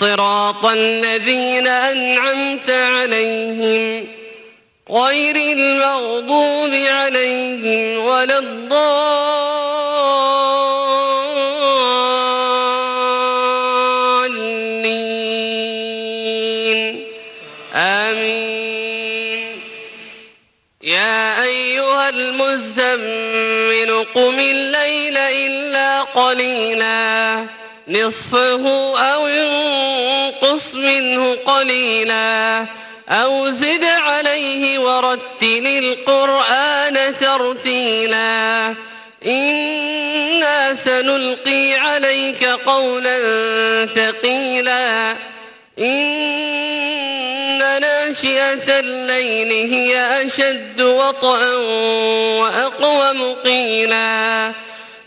صراط الذين أنعمت عليهم غير المغضوب عليهم ولا الضالين. آمين. يا أيها المزمل قم الليل إلا قليلا نصفه أو انقص منه قليلا أو زد عليه ورتل القرآن ترتيلا إنا سنلقي عليك قولا ثقيلا إن ناشئة الليل هي أشد وطئا وأقوم قيلا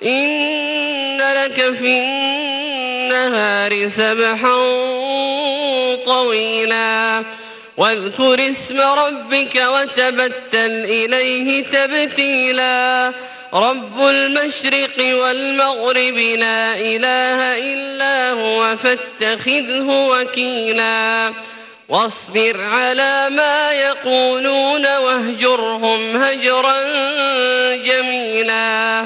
إن لك في النهار سبحا طويلا. واذكر اسم ربك وتبتل إليه تبتيلا. رب المشرق والمغرب لا إله إلا هو فاتخذه وكيلا. واصبر على ما يقولون واهجرهم هجرا جميلا.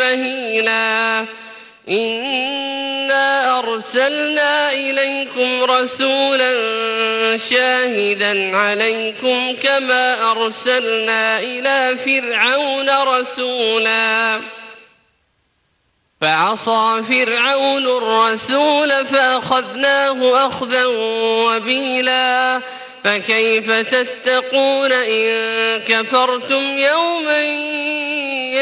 مهيلا إنا أرسلنا إليكم رسولا شاهدا عليكم كما أرسلنا إلى فرعون رسولا. فعصى فرعون الرسول فأخذناه أخذا وبيلا. فكيف تتقون إن كفرتم يوما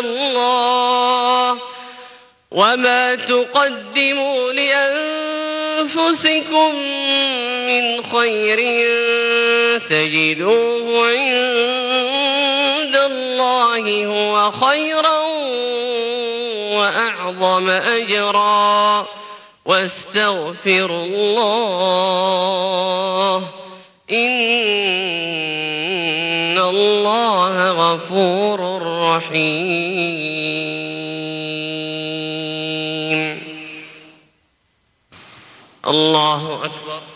الله وما تقدموا لأنفسكم من خير تجدوه عند الله هو خيرا وأعظم أجرا واستغفر الله إن الله غفور رحيم. الله أكبر.